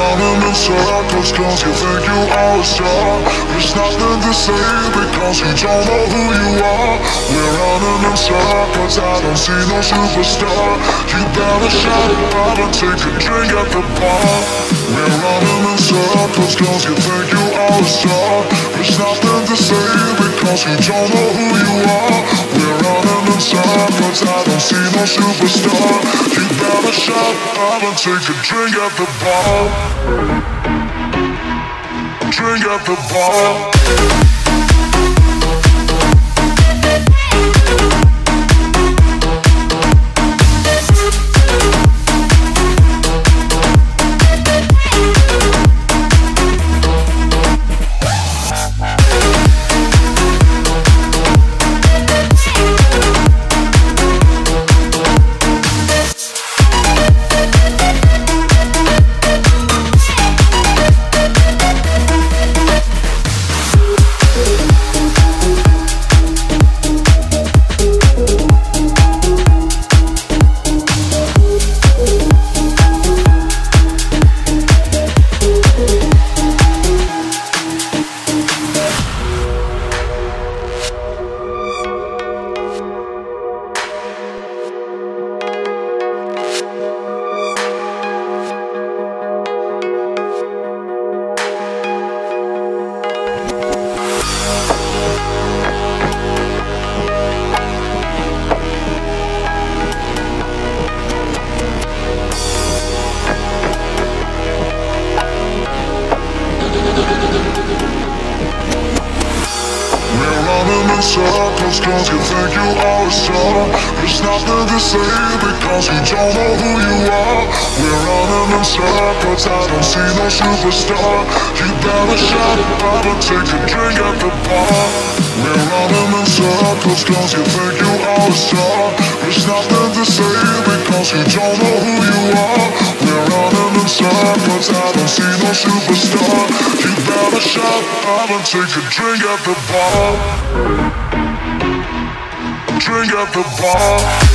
Running in circles cause you think you are a star. There's nothing to say because you don't know who you are. We're running in circles, I don't see no superstar. You better shut up and take a drink at the bar. We're running in circles cause you think you are a star. There's nothing to say because you don't know who you are I don't see no superstar. You up and take a drink at the bar. Drink at the bar In circles cause you think you are a star? There's nothing to say because you don't know who you are. We're running in circles, I don't see no superstar. You better shut up and take a drink at the bar. We're running in circles cause you think you are a star? There's nothing to say because you don't know who you are Circles, I don't see no superstar. You better shut up and take a drink at the bar. Drink at the bar